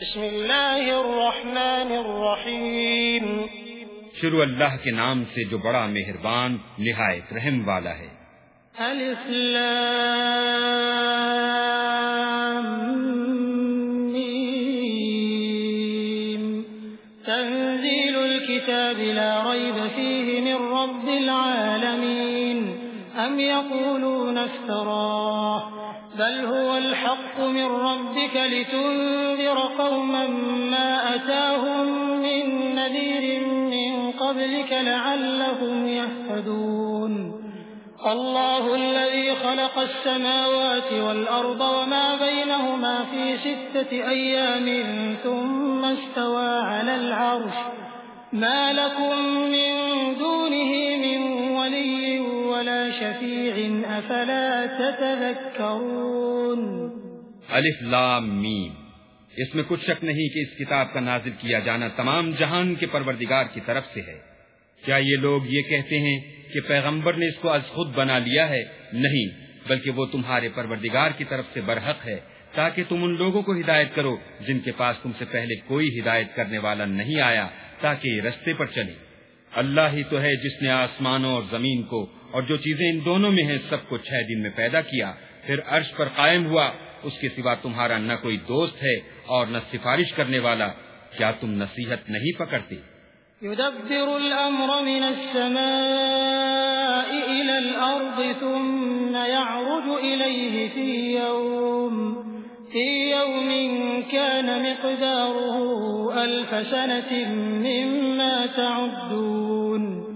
بسم اللہ الرحمن الرحیم۔ شروع اللہ کے نام سے جو بڑا مہربان نہایت رحم والا ہے۔ الف لام میم۔ تنزیل الكتاب لا ریب فیه من رب العالمین۔ ام یقولون افتراه۔ بل هو الحق من ربك لتنذر قوما ما أتاهم من نذير من قبلك لعلهم يهتدون الله الذي خلق السماوات والأرض وما بينهما في ستة أيام ثم استوى على العرش ما لكم من دونه من ولي ولا شفيع، أفلا تتذكرون؟ الف لام میم اس میں کچھ شک نہیں کہ اس کتاب کا نازل کیا جانا تمام جہان کے پروردگار کی طرف سے ہے۔ کیا یہ لوگ یہ کہتے ہیں کہ پیغمبر نے اس کو از خود بنا لیا ہے؟ نہیں، بلکہ وہ تمہارے پروردگار کی طرف سے برحق ہے، تاکہ تم ان لوگوں کو ہدایت کرو جن کے پاس تم سے پہلے کوئی ہدایت کرنے والا نہیں آیا، تاکہ یہ رستے پر چلے اللہ ہی تو ہے جس نے آسمانوں اور زمین کو اور جو چیزیں ان دونوں میں ہیں سب کو چھ دن میں پیدا کیا، پھر عرش پر قائم ہوا، اس کے سوا تمہارا نہ کوئی دوست ہے اور نہ سفارش کرنے والا، کیا تم نصیحت نہیں پکڑتے؟ يدبر الأمر من السماء إلى الأرض ثم يعرج إليه في يوم في يوم كان مقداره ألف سنة مما تعدون۔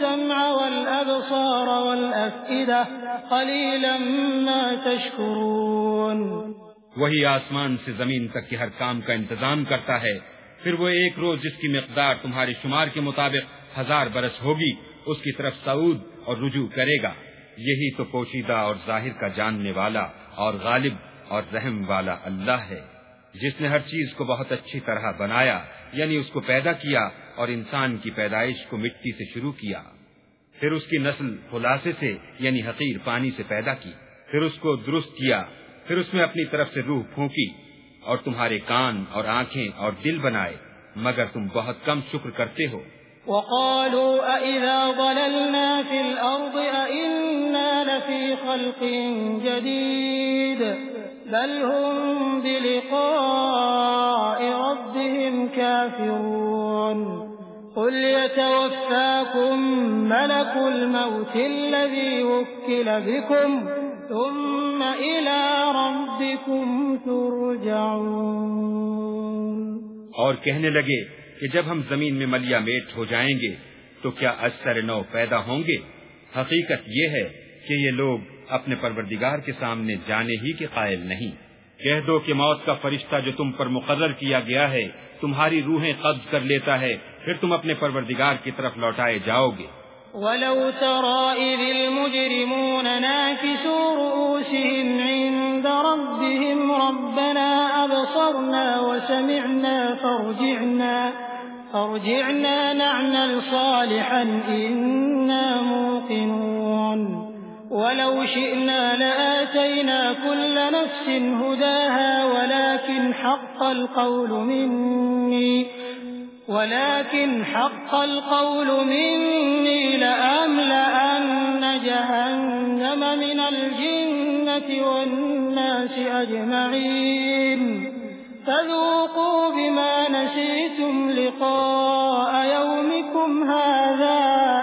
السمع والأبصار والأفئدة قليلا ما تشكرون. وہی آسمان سے زمین تک کے ہر کام کا انتظام کرتا ہے، پھر وہ ایک روز جس کی مقدار تمہارے شمار کے مطابق ہزار برس ہوگی، اس کی طرف سعود اور رجوع کرے گا۔ یہی تو پوشیدہ اور ظاہر کا جاننے والا اور غالب اور رحم والا اللہ ہے۔ جس نے ہر چیز کو بہت اچھی طرح بنایا یعنی اس کو پیدا کیا اور انسان کی پیدائش کو مٹی سے شروع کیا۔ پھر اس کی نسل خلاصے سے یعنی حقیر پانی سے پیدا کی۔ پھر اس کو درست کیا۔ پھر اس میں اپنی طرف سے روح پھونکی اور تمہارے کان اور آنکھیں اور دل بنائے، مگر تم بہت کم شکر کرتے ہو۔ وقالوا أئذا ضللنا في الأرض أئنا لفي خلق جديد بل هم بلقاء ملك الموت الذي وكل بكم ثم إلى ربكم ترجعون. اور کہنے لگے کہ جب ہم زمین میں ملیا میٹ ہو جائیں گے تو کیا اثر نو پیدا ہوں گے؟ حقیقت یہ ہے کہ یہ لوگ اپنے پروردگار کے سامنے جانے ہی کے قائل نہیں۔ کہہ دو کہ موت کا فرشتہ جو تم پر مقرر کیا گیا ہے، تمہاری روحیں قبض کر لیتا ہے، پھر تم اپنے پروردگار کی طرف لوٹائے جاؤ گے۔ ولو ترى إذ المجرمون ناكسوا رؤوسهم عند ربهم ربنا أبصرنا وسمعنا فارجعنا فارجعنا نعمل صالحا إنا موقنون ولو شئنا لآتينا كل نفس هداها ولكن حق القول مني ولكن حق القول مني لأملأن جهنم من الجنة والناس أجمعين. فذوقوا بما نسيتم لقاء يومكم هذا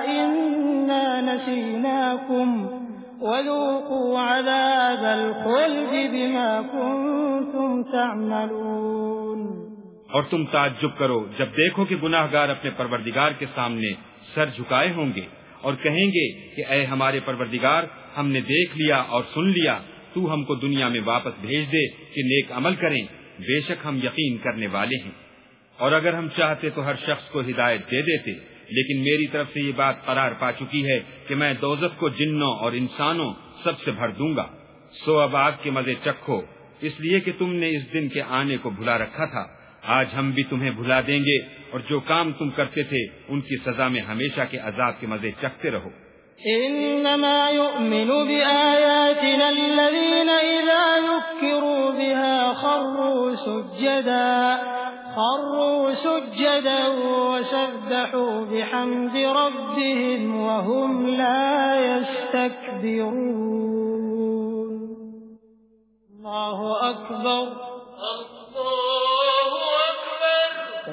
إنا نسيناكم. وذوقوا عذاب الخلد بما كنتم تعملون. اور تم تعجب کرو جب دیکھو کہ گناہ گار اپنے پروردگار کے سامنے سر جھکائے ہوں گے اور کہیں گے کہ اے ہمارے پروردگار، ہم نے دیکھ لیا اور سن لیا، تو ہم کو دنیا میں واپس بھیج دے کہ نیک عمل کریں، بے شک ہم یقین کرنے والے ہیں۔ اور اگر ہم چاہتے تو ہر شخص کو ہدایت دے دیتے، لیکن میری طرف سے یہ بات قرار پا چکی ہے کہ میں دوزت کو جنوں اور انسانوں سب سے بھر دوں گا۔ سو اب آگ کے مزے چکھو، اس لیے کہ تم نے اس دن کے آنے کو بھلا رکھا تھا۔ آج ہم بھی تمہیں بھلا دیں گے اور جو کام تم کرتے تھے، ان کی سزا میں ہمیشہ کے عذاب کے مزے چکھتے رہو۔ انما يؤمن بآياتنا الذين اذا ذكروا بها خروا سجدا خروا سجدا وسبحوا بحمد ربهم وهم لا يستكبرون۔ الله أكبر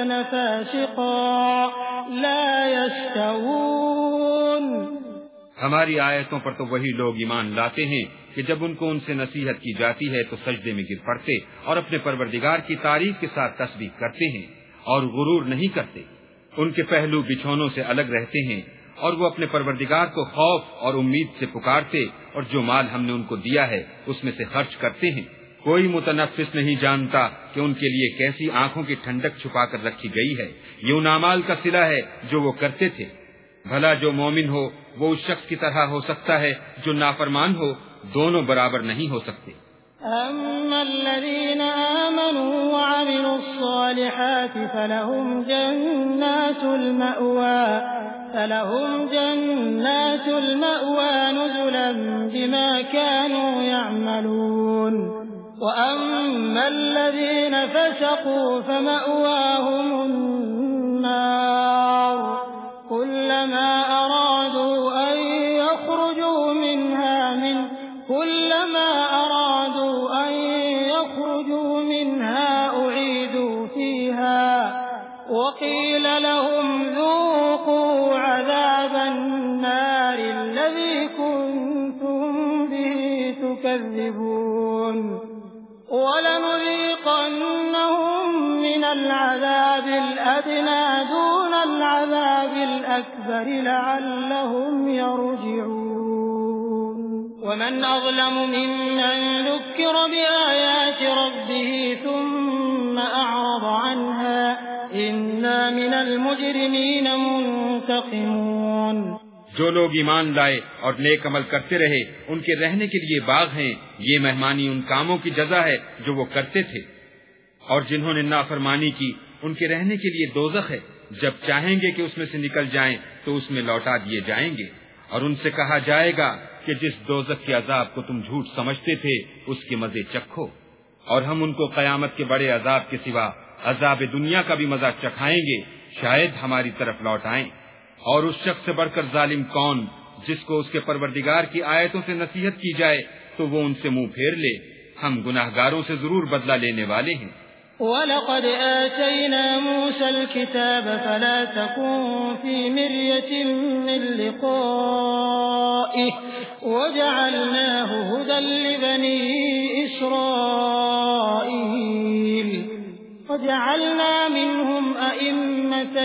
كان فاسقا، لا يستوون۔ ہماری آیتوں پر تو وہی لوگ ایمان لاتے ہیں کہ جب ان کو ان سے نصیحت کی جاتی ہے تو سجدے میں گر پڑتے اور اپنے پروردگار کی تعریف کے ساتھ تصدیق کرتے ہیں اور غرور نہیں کرتے۔ ان کے پہلو بچھونوں سے الگ رہتے ہیں اور وہ اپنے پروردگار کو خوف اور امید سے پکارتے اور جو مال ہم نے ان کو دیا ہے اس میں سے خرچ کرتے ہیں۔ کوئی متنفس نہیں جانتا کہ ان کے لیے کیسی آنکھوں کی ٹھنڈک چھپا کر رکھی گئی ہے۔ یہ ان امال کا سلا ہے جو وہ کرتے تھے۔ بھلا جو مومن ہو، وہ اس شخص کی طرح ہو سکتا ہے جو نافرمان ہو، دونوں برابر نہیں ہو سکتے۔ أما الذين آمنوا وعملوا الصالحات فلهم جنات المأوى، فلهم جنات المأوى نزلا بما كانوا يعملون۔ وأما الذين فسقوا فمأواهم النار كلما أرادوا أن يخرجوا منها من كلما أرادوا أن يخرجوا منها أعيدوا فيها وقيل لهم ذوقوا عذاب النار الذي كنتم به تكذبون الأكبر لعلهم يرجعون. ومن أظلم ممن ذكر بآيات ربه ثم أعرض عنها إنا من المجرمين منتقمون. جو لوگ ایمان لائے اور نیک عمل کرتے رہے ان کے رہنے کے لیے باغ ہیں۔ یہ مہمانی ان کاموں کی جزا ہے جو وہ کرتے تھے۔ اور جنہوں نے نافرمانی کی ان کے رہنے کے لیے دوزخ ہے۔ جب چاہیں گے کہ اس میں سے نکل جائیں تو اس میں لوٹا دیے جائیں گے۔ اور ان سے کہا جائے گا کہ جس دوزخ کے عذاب کو تم جھوٹ سمجھتے تھے، اس کے مزے چکھو۔ اور ہم ان کو قیامت کے بڑے عذاب کے سوا عذاب دنیا کا بھی مزہ چکھائیں گے، شاید ہماری طرف لوٹ آئیں۔ اور اس شخص سے بڑھ کر ظالم کون، جس کو اس کے پروردگار کی آیتوں سے نصیحت کی جائے، تو وہ ان سے منہ پھیر لے۔ ہم گناہ گاروں سے ضرور بدلہ لینے والے ہیں۔ وَلَقَدْ آتَيْنَا مُوسَى الْكِتَابَ فَلَا تَكُنْ فِي مِرْيَةٍ مِّن لِقَائِهِ وَجَعَلْنَاهُ هُدًى لِبَنِي إِسْرَائِيلِ وجعلنا منهم أئمة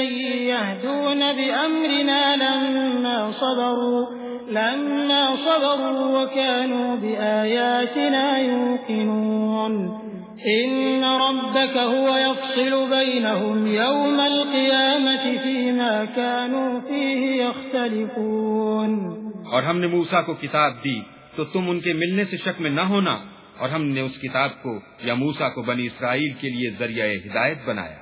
يهدون بأمرنا لما صبروا لما صبروا وكانوا بآياتنا يوقنون إن ربك هو يفصل بينهم يوم القيامة فيما كانوا فيه يختلفون. اور ہم نے موسیٰ کو کتاب دی، تو تم ان کے ملنے سے شک میں نہ ہونا۔ اور ہم نے اس کتاب کو، یا موسا کو بنی اسرائیل کے لیے ذریعہ ہدایت بنایا۔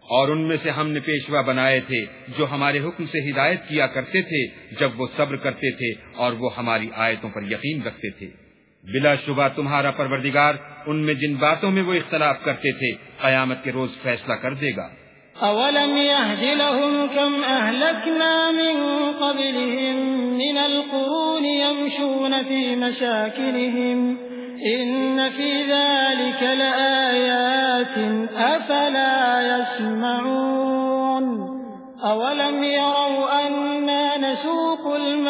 اور ان میں سے ہم نے پیشوا بنائے تھے، جو ہمارے حکم سے ہدایت کیا کرتے تھے، جب وہ صبر کرتے تھے اور وہ ہماری آیتوں پر یقین رکھتے تھے۔ بلا شبہ تمہارا پروردگار ان میں جن باتوں میں وہ اختلاف کرتے تھے، قیامت کے روز فیصلہ کر دے گا۔ اولم يهد لهم كم اهلكنا من قبلهم من القرون يمشون في مشاكلهم إن في ذلك لآيات أفلا يسمعون أولم يروا أنا نسوق الماء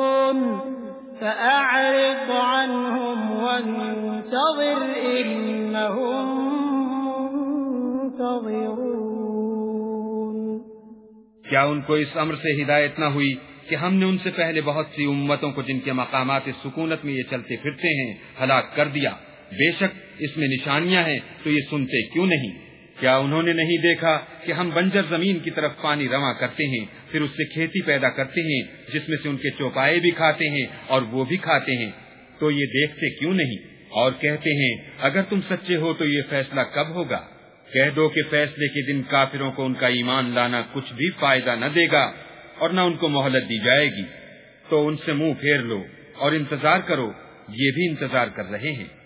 فأعرض عنهم وانتظر إنهم منتظرون. کیا ان کو اس امر سے ہدایت نہ ہوئی کہ ہم نے ان سے پہلے بہت سی امتوں کو جن کے مقامات سکونت میں یہ چلتے پھرتے ہیں، ہلاک کر دیا؟ بے شک اس میں نشانیاں ہیں، تو یہ سنتے کیوں نہیں؟ کیا انہوں نے نہیں دیکھا کہ ہم بنجر زمین کی طرف پانی رواں کرتے ہیں پھر اس سے کھیتی پیدا کرتے ہیں، جس میں سے ان کے چوپائے بھی کھاتے ہیں اور وہ بھی کھاتے ہیں۔ تو یہ دیکھتے کیوں نہیں؟ اور کہتے ہیں، اگر تم سچے ہو تو یہ فیصلہ کب ہوگا؟ کہہ دو کہ فیصلے کے دن کافروں کو ان کا ایمان لانا کچھ بھی فائدہ نہ دے گا اور نہ ان کو مہلت دی جائے گی۔ تو ان سے منہ پھیر لو اور انتظار کرو، یہ بھی انتظار کر رہے ہیں۔